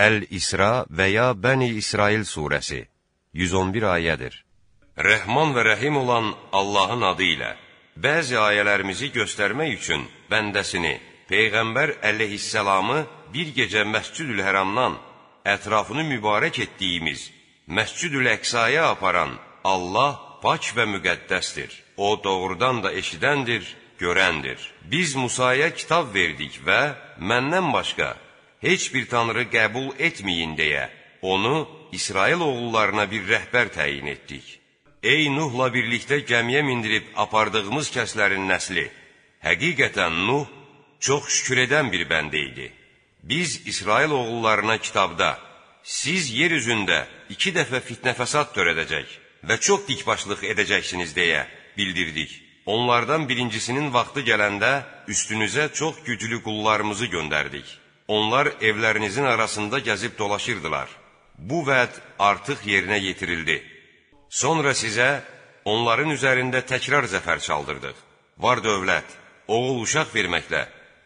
Əl-İsra və ya Bəni İsrail surəsi 111 ayədir. Rəhman və Rəhim olan Allahın adı ilə bəzi ayələrimizi göstərmək üçün bəndəsini Peyğəmbər əleyhissalamı bir gecə Məscüdül Həramdan ətrafını mübarək etdiyimiz Məscüdül Əqsaya aparan Allah pak və müqəddəsdir. O doğrudan da eşidəndir, görəndir. Biz Musaya kitab verdik və məndən başqa heç bir tanrı qəbul etməyin deyə onu İsrail oğullarına bir rəhbər təyin etdik. Ey Nuhla birlikdə gəmiyə mindirib apardığımız kəslərin nəsli, həqiqətən Nuh çox şükür edən bir bəndə idi. Biz İsrail oğullarına kitabda, siz yer üzündə iki dəfə fitnə fəsad törədəcək və çox dikbaşlıq edəcəksiniz deyə bildirdik. Onlardan birincisinin vaxtı gələndə üstünüzə çox güclü qullarımızı göndərdik. Onlar evlərinizin arasında gəzib dolaşırdılar. Bu vəd artıq yerinə yetirildi. Sonra sizə onların üzərində təkrar zəfər çaldırdıq. Var dövlət, oğul uşaq verməklə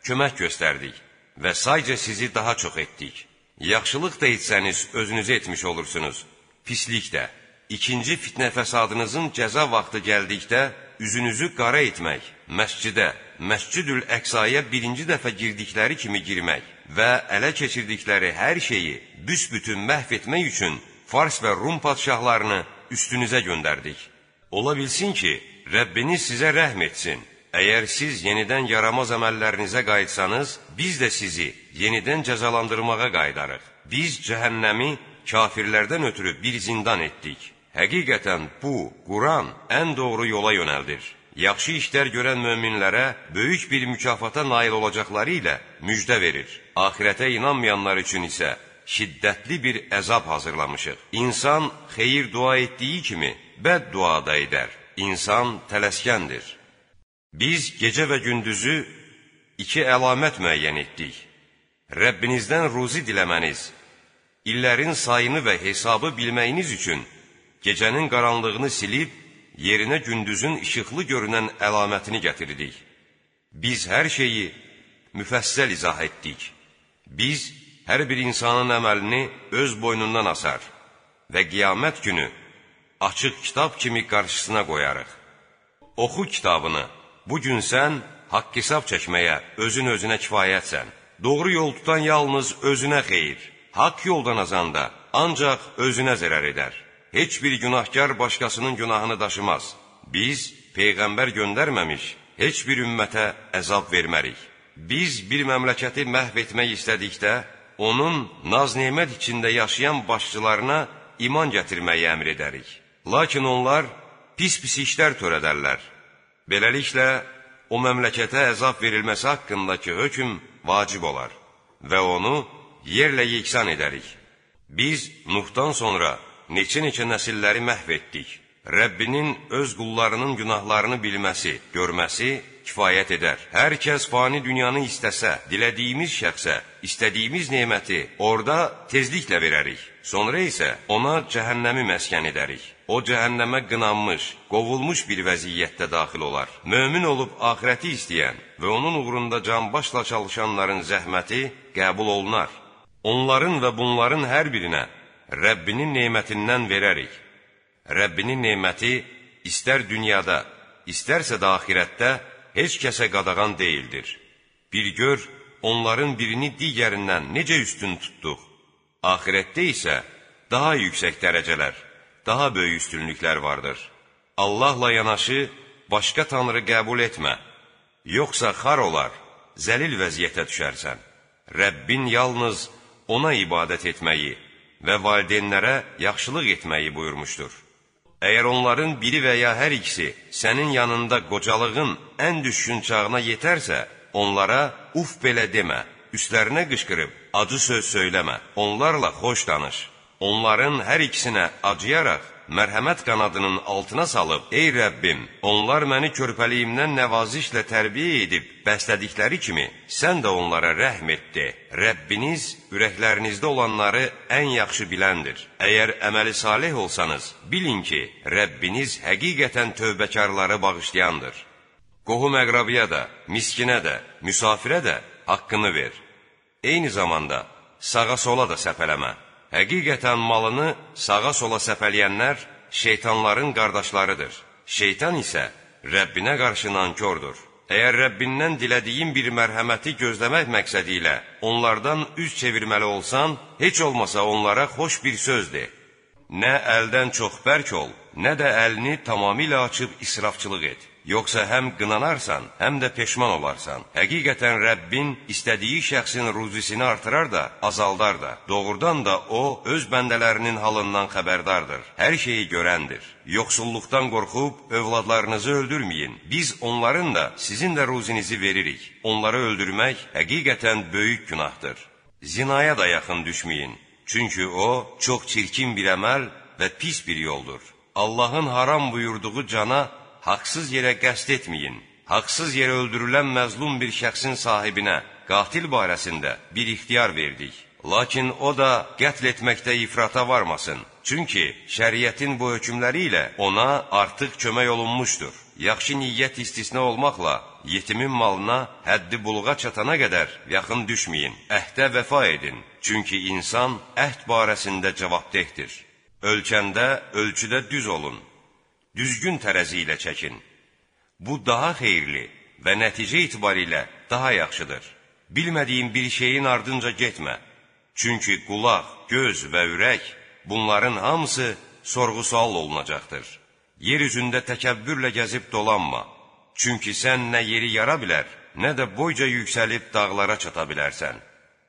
kömək göstərdik və sayca sizi daha çox etdik. Yaxşılıq da etsəniz özünüzə etmiş olursunuz, pislik də. İkinci fitnə fəsadınızın cəza vaxtı gəldikdə üzünüzü qara etmək, məscidə, məscidül əqsaya birinci dəfə girdikləri kimi girmək və ələ keçirdikləri hər şeyi büsbütün məhv etmək üçün Fars və Rum padşahlarını üstünüzə göndərdik. Ola bilsin ki, Rəbbiniz sizə rəhm etsin. Əgər siz yenidən yaramaz əməllərinizə qayıtsanız, biz də sizi yenidən cəzalandırmağa qaydarıq. Biz cəhənnəmi kafirlərdən ötürü bir zindan etdik. Həqiqətən bu, Quran ən doğru yola yönəldir. Yaxşı işlər görən möminlərə böyük bir mükafata nail olacaqları ilə müjdə verir. Ahirətə inanmayanlar üçün isə şiddətli bir əzab hazırlamışıq. İnsan xeyir dua etdiyi kimi bəd dua da edər. İnsan tələskəndir. Biz gecə və gündüzü iki əlamət müəyyən etdik. Rəbbinizdən ruzi diləməniz, illərin sayını və hesabı bilməyiniz üçün gecənin qaranlığını silib, yerinə gündüzün işıqlı görünən əlamətini gətirdik. Biz hər şeyi müfəssəl izah etdik. Biz hər bir insanın əməlini öz boynundan asar və qiyamət günü açıq kitab kimi qarşısına qoyarıq. Oxu kitabını, bugün sən haqq hesab çəkməyə özün özünə kifayətsən. Doğru yol tutan yalnız özünə xeyir, haqq yoldan azanda ancaq özünə zərər edər heç bir günahkar başqasının günahını daşımaz. Biz Peyğəmbər göndərməmiş, heç bir ümmətə əzab vermərik. Biz bir məmləkəti məhv etmək istədikdə, onun naz-nemət içində yaşayan başçılarına iman gətirməyi əmr edərik. Lakin onlar pis-pis işlər törədərlər. Beləliklə, o məmləkətə əzab verilməsi haqqındakı hökm vacib olar və onu yerlə yeksan edərik. Biz Nuhdan sonra neçə-neçə nəsilləri məhv etdik. Rəbbinin öz qullarının günahlarını bilməsi, görməsi kifayət edər. Hər kəs fani dünyanı istəsə, dilədiyimiz şəxsə, istədiyimiz neməti orada tezliklə verərik. Sonra isə ona cəhənnəmi məskən edərik. O cəhənnəmə qınanmış, qovulmuş bir vəziyyətdə daxil olar. Mömin olub axirəti istəyən və onun uğrunda canbaşla çalışanların zəhməti qəbul olunar. Onların və bunların hər birinə Rəbbinin nemətindən verərik. Rəbbinin neməti istər dünyada, istərsə də axirətdə heç kəsə qadağan deyildir. Bir gör, onların birini digərindən necə üstün tutduq. Axirətdə isə daha yüksək dərəcələr, daha böyük üstünlüklər vardır. Allahla yanaşı başqa tanrı qəbul etmə, yoxsa xar olar, zəlil vəziyyətə düşərsən. Rəbbin yalnız ona ibadət etməyi, və valideynlərə yaxşılıq etməyi buyurmuşdur. Əgər onların biri və ya hər ikisi sənin yanında qocalığın ən düşkün çağına yetərsə, onlara uf belə demə, üstlərinə qışqırıb acı söz söyləmə, onlarla xoş danış. Onların hər ikisinə acıyaraq mərhəmət qanadının altına salıb, Ey Rəbbim, onlar məni körpəliyimdən nəvazişlə tərbiyə edib, bəslədikləri kimi, sən də onlara rəhm etdi. Rəbbiniz ürəklərinizdə olanları ən yaxşı biləndir. Əgər əməli salih olsanız, bilin ki, Rəbbiniz həqiqətən tövbəkarları bağışlayandır. Qohum əqrabiyə də, miskinə də, müsafirə də haqqını ver. Eyni zamanda, sağa-sola da səpələmə. Həqiqətən malını sağa-sola səpələyənlər şeytanların qardaşlarıdır. Şeytan isə Rəbbinə qarşı nankordur. Əgər Rəbbindən dilədiyin bir mərhəməti gözləmək məqsədi ilə onlardan üz çevirməli olsan, heç olmasa onlara xoş bir söz de. Nə əldən çox bərk ol, nə də əlini tamamilə açıb israfçılıq et. Yoxsa həm qınanarsan, həm də peşman olarsan. Həqiqətən Rəbbin istədiyi şəxsin ruzisini artırar da, azaldar da. Doğrudan da O, öz bəndələrinin halından xəbərdardır. Hər şeyi görəndir. Yoxsulluqdan qorxub, övladlarınızı öldürməyin. Biz onların da, sizin də ruzinizi veririk. Onları öldürmək həqiqətən böyük günahdır. Zinaya da yaxın düşməyin. Çünki o, çox çirkin bir əməl və pis bir yoldur. Allahın haram buyurduğu cana, haqsız yerə qəsd etməyin. Haqsız yerə öldürülən məzlum bir şəxsin sahibinə, qatil barəsində bir ixtiyar verdik. Lakin o da qətl etməkdə ifrata varmasın. Çünki şəriətin bu hökmləri ilə ona artıq kömək olunmuşdur. Yaxşı niyyət istisna olmaqla yetimin malına həddi buluğa çatana qədər yaxın düşməyin. Əhdə vəfa edin. Çünki insan əhd barəsində cavabdehdir. Ölçəndə, ölçüdə düz olun düzgün tərəzi ilə çəkin. Bu daha xeyirli və nəticə itibarilə daha yaxşıdır. Bilmədiyin bir şeyin ardınca getmə. Çünki qulaq, göz və ürək bunların hamısı sorğu-sual olunacaqdır. Yer üzündə təkəbbürlə gəzib dolanma. Çünki sən nə yeri yara bilər, nə də boyca yüksəlib dağlara çata bilərsən.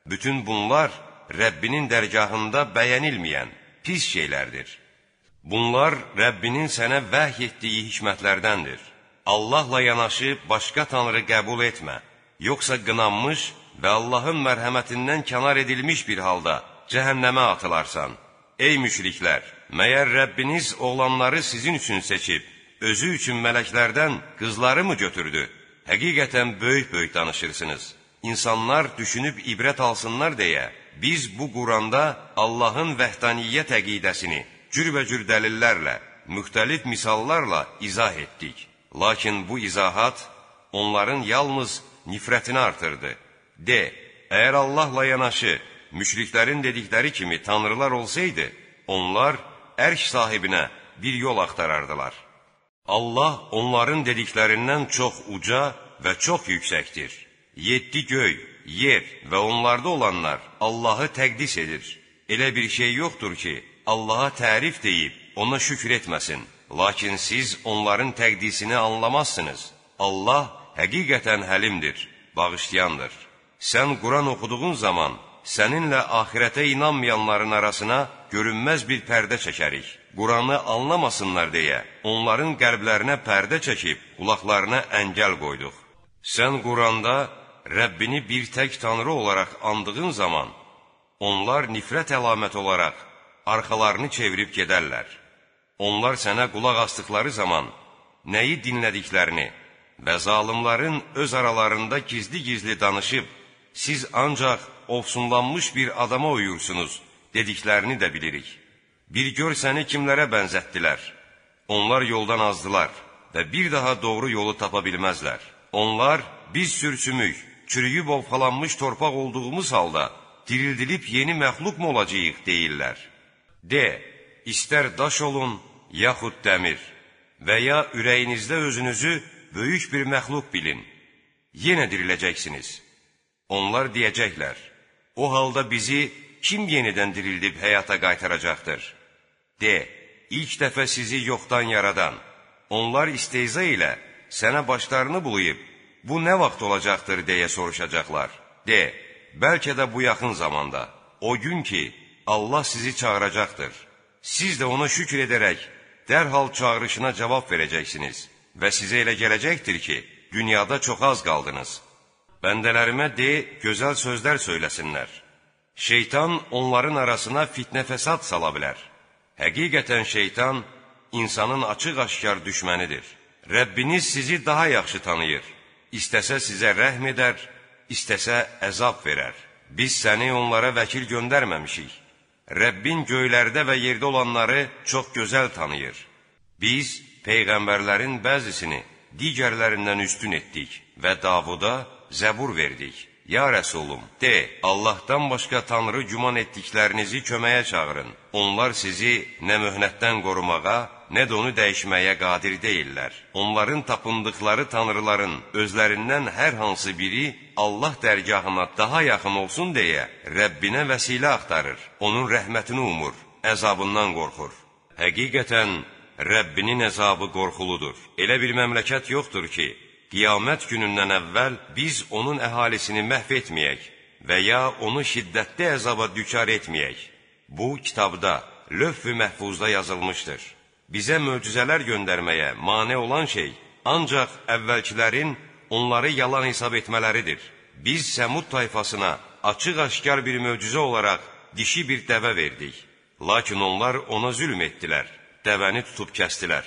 Bütün bunlar Rəbbinin dərgahında bəyənilməyən pis şeylərdir. Bunlar Rəbbinin sənə vəhy etdiyi hikmətlərdəndir. Allahla yanaşı başqa tanrı qəbul etmə, yoxsa qınanmış və Allahın mərhəmətindən kənar edilmiş bir halda cəhənnəmə atılarsan. Ey müşriklər, məyər Rəbbiniz oğlanları sizin üçün seçib, özü üçün mələklərdən qızları mı götürdü? Həqiqətən böyük-böyük danışırsınız. İnsanlar düşünüb ibrət alsınlar deyə, biz bu Quranda Allahın vəhdaniyyət əqidəsini, cürbəcür dəlillərlə, müxtəlif misallarla izah etdik. Lakin bu izahat onların yalnız nifrətini artırdı. De, əgər Allahla yanaşı müşriklərin dedikləri kimi tanrılar olsaydı, onlar ərş sahibinə bir yol axtarardılar. Allah onların dediklərindən çox uca və çox yüksəkdir. Yeddi göy, yer və onlarda olanlar Allahı təqdis edir. Elə bir şey yoxdur ki, Allaha tərif deyib, ona şükür etməsin. Lakin siz onların təqdisini anlamazsınız. Allah həqiqətən həlimdir, bağışlayandır. Sən Quran oxuduğun zaman səninlə axirətə inanmayanların arasına görünməz bir pərdə çəkərik. Quranı anlamasınlar deyə onların qəlblərinə pərdə çəkib qulaqlarına əngəl qoyduq. Sən Quranda Rəbbini bir tək tanrı olaraq andığın zaman onlar nifrət əlamət olaraq arxalarını çevirib gedərlər. Onlar sənə qulaq asdıqları zaman nəyi dinlədiklərini və zalimların öz aralarında gizli-gizli danışıb, siz ancaq ofsunlanmış bir adama uyursunuz, dediklərini də bilirik. Bir gör səni kimlərə bənzətdilər. Onlar yoldan azdılar və bir daha doğru yolu tapa bilməzlər. Onlar, biz sürsümük, çürüyüb ovxalanmış torpaq olduğumuz halda, dirildilib yeni məxluq mu olacaq deyirlər. De, istər daş olun, yaxud dəmir və ya ürəyinizdə özünüzü böyük bir məxluq bilin, yenə diriləcəksiniz. Onlar deyəcəklər, o halda bizi kim yenidən dirildib həyata qaytaracaqdır? De, ilk dəfə sizi yoxdan yaradan, onlar isteyza ilə sənə başlarını bulayıb, bu nə vaxt olacaqdır deyə soruşacaqlar. De, bəlkə də bu yaxın zamanda, o gün ki, Allah sizi çağıracaqdır. Siz də ona şükür edərək dərhal çağırışına cavab verəcəksiniz və sizə elə gələcəkdir ki, dünyada çox az qaldınız. Bəndələrimə de, gözəl sözlər söyləsinlər. Şeytan onların arasına fitnə fəsad sala bilər. Həqiqətən şeytan insanın açıq-aşkar düşmənidir. Rəbbiniz sizi daha yaxşı tanıyır. İstəsə sizə rəhm edər, istəsə əzab verər. Biz səni onlara vəkil göndərməmişik. Rəbbin göylərdə və yerdə olanları çox gözəl tanıyır. Biz peyğəmbərlərin bəzisini digərlərindən üstün etdik və Davuda zəbur verdik. Ya Rəsulum, de, Allahdan başqa tanrı güman etdiklərinizi köməyə çağırın. Onlar sizi nə möhnətdən qorumağa, nə də onu dəyişməyə qadir deyillər. Onların tapındıqları tanrıların özlərindən hər hansı biri Allah dərgahına daha yaxın olsun deyə Rəbbinə vəsilə axtarır. Onun rəhmətini umur, əzabından qorxur. Həqiqətən, Rəbbinin əzabı qorxuludur. Elə bir məmləkət yoxdur ki, qiyamət günündən əvvəl biz onun əhalisini məhv etməyək və ya onu şiddətli əzaba düçar etməyək. Bu, kitabda, lövh-ü məhfuzda yazılmışdır. Bizə möcüzələr göndərməyə mane olan şey ancaq əvvəlkilərin onları yalan hesab etmələridir. Biz Səmud tayfasına açıq-aşkar bir möcüzə olaraq dişi bir dəvə verdik. Lakin onlar ona zülm etdilər, dəvəni tutub kəstilər.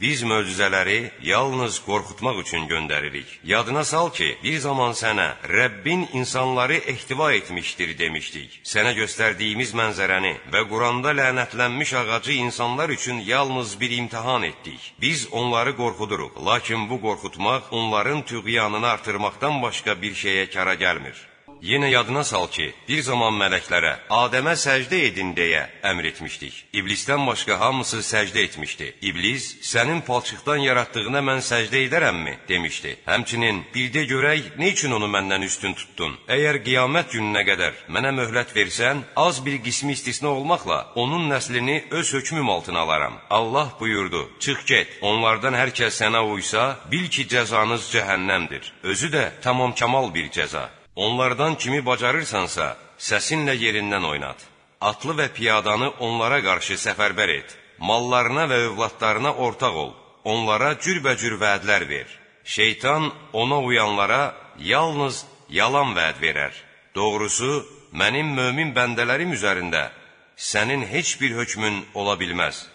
Biz möcüzələri yalnız qorxutmaq üçün göndəririk. Yadına sal ki, bir zaman sənə Rəbbin insanları ehtiva etmişdir demişdik. Sənə göstərdiyimiz mənzərəni və Quranda lənətlənmiş ağacı insanlar üçün yalnız bir imtihan etdik. Biz onları qorxuduruq, lakin bu qorxutmaq onların tüğyanını artırmaqdan başqa bir şeyə kara gəlmir. Yenə yadına sal ki, bir zaman mələklərə Adəmə səcdə edin deyə əmr etmişdik. İblisdən başqa hamısı səcdə etmişdi. İblis, sənin palçıqdan yaratdığına mən səcdə edərəmmi? demişdi. Həmçinin, bir də görək, nə üçün onu məndən üstün tutdun? Əgər qiyamət gününə qədər mənə möhlət versən, az bir qismi istisna olmaqla onun nəslini öz hökmüm altına alaram. Allah buyurdu, çıx get, onlardan hər kəs sənə uysa, bil ki, cəzanız cəhənnəmdir. Özü də tamam kamal bir cəza. Onlardan kimi bacarırsansa, səsinlə yerindən oynat. Atlı və piyadanı onlara qarşı səfərbər et. Mallarına və övladlarına ortaq ol. Onlara cürbəcür vədlər ver. Şeytan ona uyanlara yalnız yalan vəd verər. Doğrusu, mənim mömin bəndələrim üzərində sənin heç bir hökmün ola bilməz.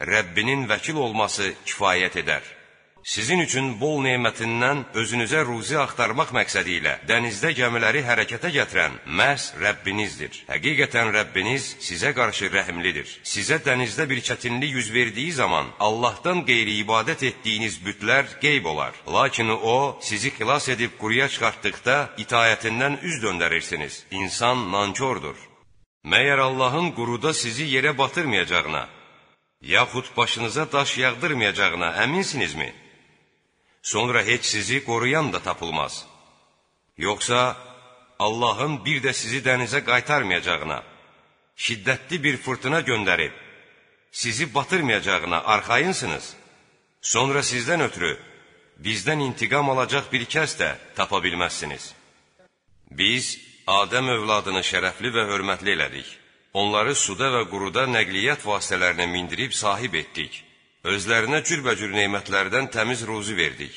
Rəbbinin vəkil olması kifayət edər. Sizin üçün bol nemətindən özünüzə ruzi axtarmaq məqsədi ilə dənizdə gəmiləri hərəkətə gətirən məhz Rəbbinizdir. Həqiqətən Rəbbiniz sizə qarşı rəhimlidir. Sizə dənizdə bir çətinlik yüz verdiyi zaman Allahdan qeyri ibadət etdiyiniz bütlər qeyb olar. Lakin O, sizi xilas edib quruya çıxartdıqda itayətindən üz döndərirsiniz. İnsan nankordur. Məyər Allahın quruda sizi yerə batırmayacağına, yaxud başınıza daş yağdırmayacağına əminsinizmi? Sonra heç sizi qoruyan da tapılmaz. Yoxsa Allahın bir də sizi dənizə qaytarmayacağına, şiddətli bir fırtına göndərib, sizi batırmayacağına arxayınsınız. Sonra sizdən ötürü bizdən intiqam alacaq bir kəs də tapa bilməzsiniz. Biz Adəm övladını şərəfli və hörmətli elədik. Onları suda və quruda nəqliyyat vasitələrinə mindirib sahib etdik özlərinə cürbəcür neymətlərdən təmiz ruzi verdik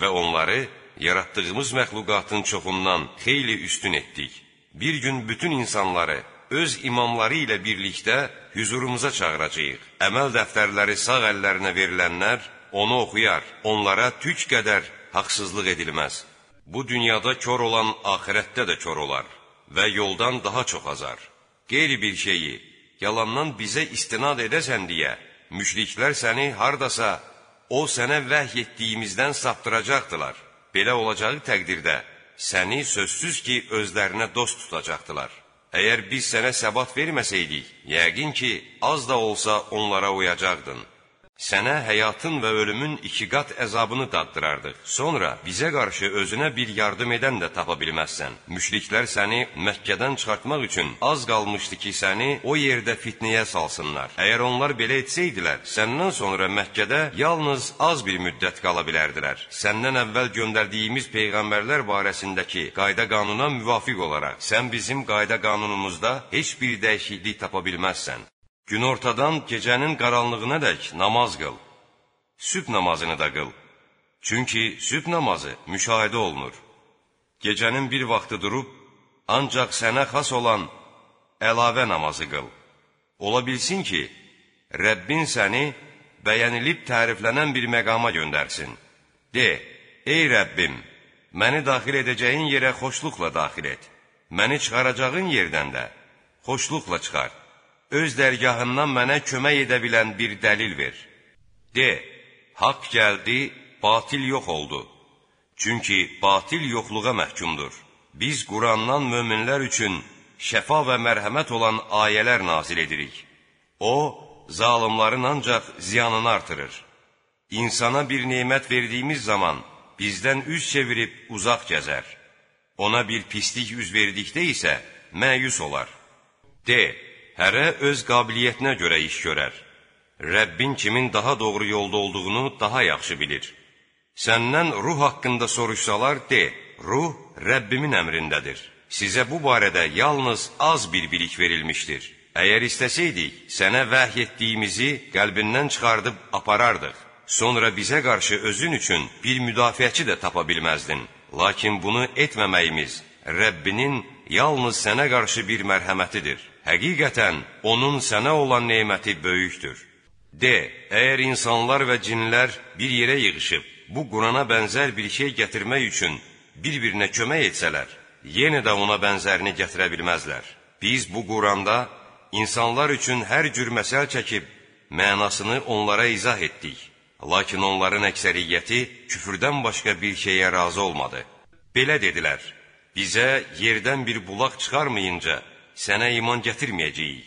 və onları yaratdığımız məxluqatın çoxundan xeyli üstün etdik. Bir gün bütün insanları öz imamları ilə birlikdə hüzurumuza çağıracağıq. Əməl dəftərləri sağ əllərinə verilənlər onu oxuyar, onlara tük qədər haqsızlıq edilməz. Bu dünyada kör olan axirətdə də kör olar və yoldan daha çox azar. Qeyri bir şeyi yalandan bizə istinad edəsən deyə müşriklər səni hardasa o sənə vəhy etdiyimizdən saptıracaqdılar. Belə olacağı təqdirdə səni sözsüz ki, özlərinə dost tutacaqdılar. Əgər biz sənə səbat verməsəydik, yəqin ki, az da olsa onlara uyacaqdın. Sənə həyatın və ölümün iki qat əzabını daddırardıq. Sonra bizə qarşı özünə bir yardım edən də tapa bilməzsən. Müşriklər səni Məkkədən çıxartmaq üçün az qalmışdı ki, səni o yerdə fitnəyə salsınlar. Əgər onlar belə etsəydilər, səndən sonra Məkkədə yalnız az bir müddət qala bilərdilər. Səndən əvvəl göndərdiyimiz peyğəmbərlər barəsindəki qayda qanuna müvafiq olaraq, sən bizim qayda qanunumuzda heç bir dəyişiklik tapa bilməzsən. Günortadan gecənin qaranlığına dək namaz qıl. Sübh namazını da qıl. Çünki sübh namazı müşahidə olunur. Gecənin bir vaxtı durub, ancaq sənə xas olan əlavə namazı qıl. Ola bilsin ki, Rəbbin səni bəyənilib təriflənən bir məqama göndərsin. De, ey Rəbbim, məni daxil edəcəyin yerə xoşluqla daxil et. Məni çıxaracağın yerdən də xoşluqla çıxart öz dərgahından mənə kömək edə bilən bir dəlil ver. De, haqq gəldi, batil yox oldu. Çünki batil yoxluğa məhkumdur. Biz Qurandan möminlər üçün şəfa və mərhəmət olan ayələr nazil edirik. O, zalimların ancaq ziyanını artırır. İnsana bir nemət verdiyimiz zaman bizdən üz çevirib uzaq gəzər. Ona bir pislik üz verdikdə isə məyus olar. De, hərə öz qabiliyyətinə görə iş görər. Rəbbin kimin daha doğru yolda olduğunu daha yaxşı bilir. Səndən ruh haqqında soruşsalar, de, ruh Rəbbimin əmrindədir. Sizə bu barədə yalnız az bir bilik verilmişdir. Əgər istəsəydik, sənə vəhy etdiyimizi qəlbindən çıxardıb aparardıq. Sonra bizə qarşı özün üçün bir müdafiəçi də tapa bilməzdin. Lakin bunu etməməyimiz Rəbbinin yalnız sənə qarşı bir mərhəmətidir. Həqiqətən, onun sənə olan neməti böyükdür. De, əgər insanlar və cinlər bir yerə yığışıb, bu Qurana bənzər bir şey gətirmək üçün bir-birinə kömək etsələr, yenə də ona bənzərini gətirə bilməzlər. Biz bu Quranda insanlar üçün hər cür məsəl çəkib, mənasını onlara izah etdik. Lakin onların əksəriyyəti küfürdən başqa bir şeyə razı olmadı. Belə dedilər, bizə yerdən bir bulaq çıxarmayınca sənə iman gətirməyəcəyik.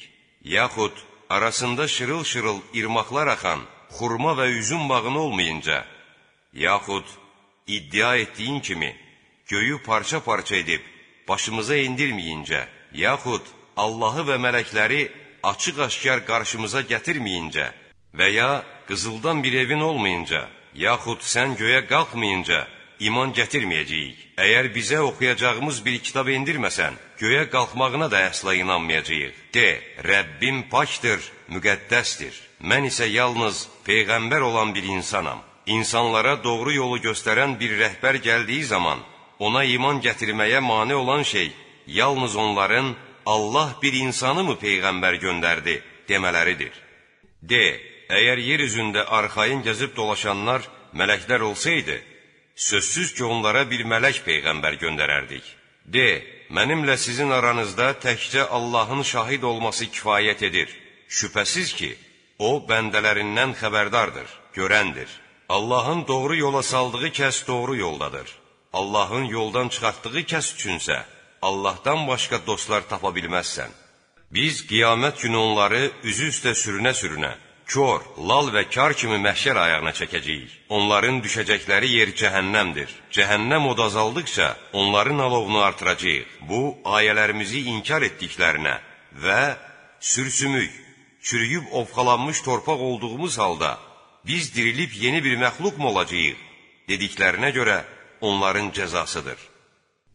Yaxud arasında şırıl-şırıl irmaqlar axan xurma və üzüm bağını olmayınca, yaxud iddia etdiyin kimi göyü parça-parça edib başımıza indirməyincə, yaxud Allahı və mələkləri açıq-aşkar qarşımıza gətirməyincə və ya qızıldan bir evin olmayınca, yaxud sən göyə qalxmayınca iman gətirməyəcəyik. Əgər bizə oxuyacağımız bir kitab indirməsən, göyə qalxmağına da əsla inanmayacağıq. De, Rəbbim pakdır, müqəddəsdir. Mən isə yalnız Peyğəmbər olan bir insanam. İnsanlara doğru yolu göstərən bir rəhbər gəldiyi zaman, ona iman gətirməyə mane olan şey yalnız onların Allah bir insanı mı Peyğəmbər göndərdi demələridir. De, əgər yer üzündə arxayın gəzib dolaşanlar mələklər olsaydı, sözsüz ki, onlara bir mələk Peyğəmbər göndərərdik. De, mənimlə sizin aranızda təkcə Allahın şahid olması kifayət edir. Şübhəsiz ki, O, bəndələrindən xəbərdardır, görəndir. Allahın doğru yola saldığı kəs doğru yoldadır. Allahın yoldan çıxartdığı kəs üçünsə, Allahdan başqa dostlar tapa bilməzsən. Biz qiyamət günü onları üzü üstə sürünə-sürünə, kör, lal və kar kimi məhşər ayağına çəkəcəyik. Onların düşəcəkləri yer cəhənnəmdir. Cəhənnəm od azaldıqca onların alovunu artıracağıq. Bu, ayələrimizi inkar etdiklərinə və sürsümük, çürüyüb ovxalanmış torpaq olduğumuz halda biz dirilib yeni bir məxluq mu olacağıq dediklərinə görə onların cəzasıdır.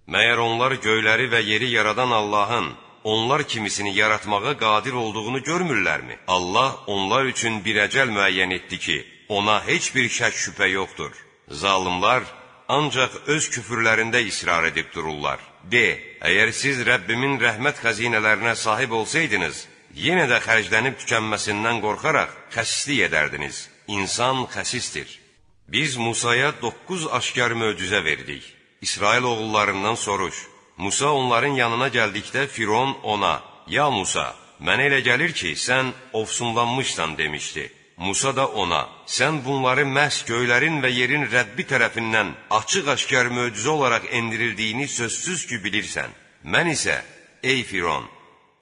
Məyər onlar göyləri və yeri yaradan Allahın onlar kimisini yaratmağa qadir olduğunu görmürlərmi? Allah onlar üçün bir əcəl müəyyən etdi ki, ona heç bir şək şübhə yoxdur. Zalimlar ancaq öz küfürlərində israr edib dururlar. De, əgər siz Rəbbimin rəhmət xəzinələrinə sahib olsaydınız, yenə də xərclənib tükənməsindən qorxaraq xəsislik edərdiniz. İnsan xəsistir. Biz Musaya 9 aşkar möcüzə verdik. İsrail oğullarından soruş. Musa onların yanına gəldikdə Firon ona, Ya Musa, mənə elə gəlir ki, sən ofsunlanmışsan demişdi. Musa da ona, sən bunları məhz göylərin və yerin Rəbbi tərəfindən açıq-aşkar möcüzə olaraq endirildiyini sözsüz ki bilirsən. Mən isə, ey Firon,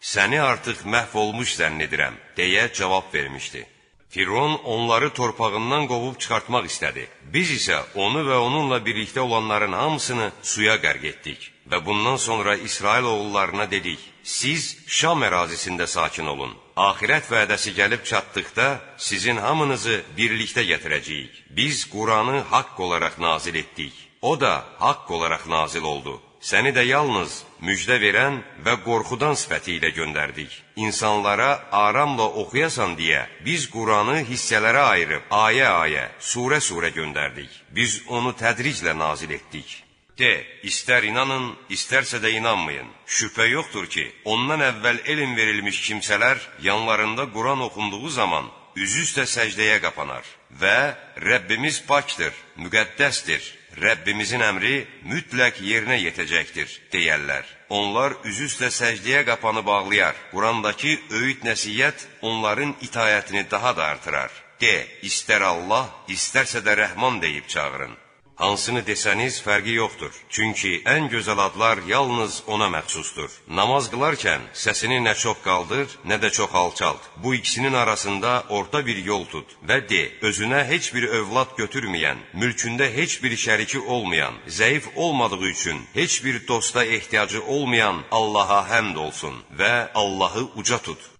səni artıq məhv olmuş zənn edirəm, deyə cavab vermişdi. Firon onları torpağından qovub çıxartmaq istədi. Biz isə onu və onunla birlikdə olanların hamısını suya qərq etdik. Və bundan sonra İsrail oğullarına dedik, siz Şam ərazisində sakin olun. Ahirət vədəsi gəlib çatdıqda sizin hamınızı birlikdə gətirəcəyik. Biz Quranı haqq olaraq nazil etdik. O da haqq olaraq nazil oldu. Səni də yalnız müjdə verən və qorxudan sifəti ilə göndərdik. İnsanlara aramla oxuyasan deyə biz Quranı hissələrə ayırıb, ayə-ayə, surə-surə göndərdik. Biz onu tədriclə nazil etdik. De, istər inanın, istərsə də inanmayın. Şübhə yoxdur ki, ondan əvvəl elm verilmiş kimsələr yanlarında Quran oxunduğu zaman üzü üstə səcdəyə qapanar və Rəbbimiz pakdır, müqəddəsdir, Rəbbimizin əmri mütləq yerinə yetəcəkdir, deyərlər. Onlar üzü üstə səcdiyə qapanı bağlayar. Qurandakı öyüd nəsiyyət onların itayətini daha da artırar. De, istər Allah, istərsə də Rəhman deyib çağırın. Hansını desəniz fərqi yoxdur. Çünki ən gözəl adlar yalnız ona məxsusdur. Namaz qılarkən səsini nə çox qaldır, nə də çox alçalt. Bu ikisinin arasında orta bir yol tut və de: Özünə heç bir övlad götürməyən, mülkündə heç bir şəriki olmayan, zəif olmadığı üçün heç bir dosta ehtiyacı olmayan Allaha həmd olsun və Allahı uca tut.